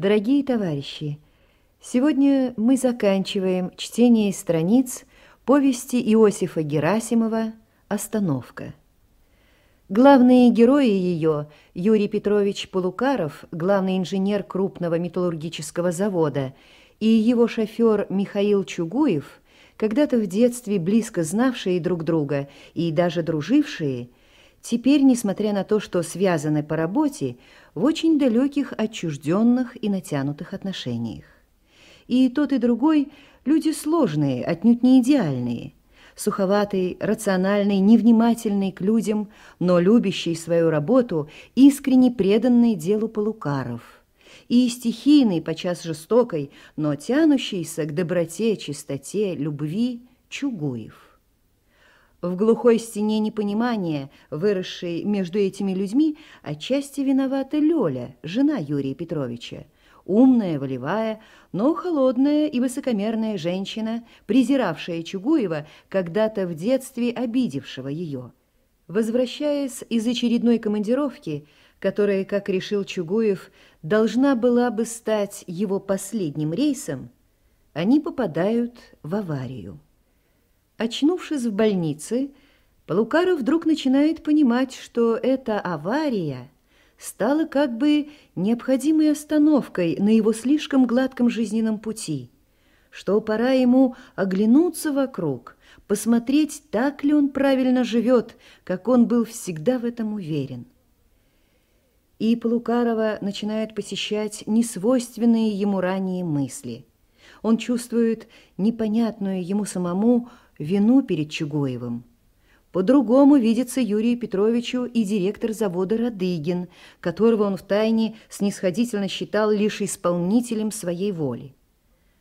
Дорогие товарищи, сегодня мы заканчиваем чтение страниц повести Иосифа Герасимова «Остановка». Главные герои ее – Юрий Петрович Полукаров, главный инженер крупного металлургического завода, и его шофер Михаил Чугуев, когда-то в детстве близко знавшие друг друга и даже дружившие – теперь, несмотря на то, что связаны по работе, в очень далеких, отчужденных и натянутых отношениях. И тот, и другой – люди сложные, отнюдь не идеальные, суховатый, рациональный, невнимательный к людям, но любящий свою работу, искренне преданный делу полукаров, и стихийный, подчас жестокой, но тянущийся к доброте, чистоте, любви Чугуев. В глухой стене непонимания, выросшей между этими людьми, отчасти виновата Лёля, жена Юрия Петровича. Умная, волевая, но холодная и высокомерная женщина, презиравшая Чугуева, когда-то в детстве обидевшего ее. Возвращаясь из очередной командировки, которая, как решил Чугуев, должна была бы стать его последним рейсом, они попадают в аварию. Очнувшись в больнице, Полукаров вдруг начинает понимать, что эта авария стала как бы необходимой остановкой на его слишком гладком жизненном пути, что пора ему оглянуться вокруг, посмотреть, так ли он правильно живет, как он был всегда в этом уверен. И Полукарова начинает посещать несвойственные ему ранее мысли. Он чувствует непонятную ему самому вину перед Чугоевым. По-другому видится Юрию Петровичу и директор завода Радыгин, которого он втайне снисходительно считал лишь исполнителем своей воли.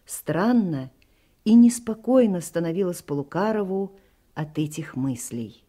Странно и неспокойно становилось Полукарову от этих мыслей.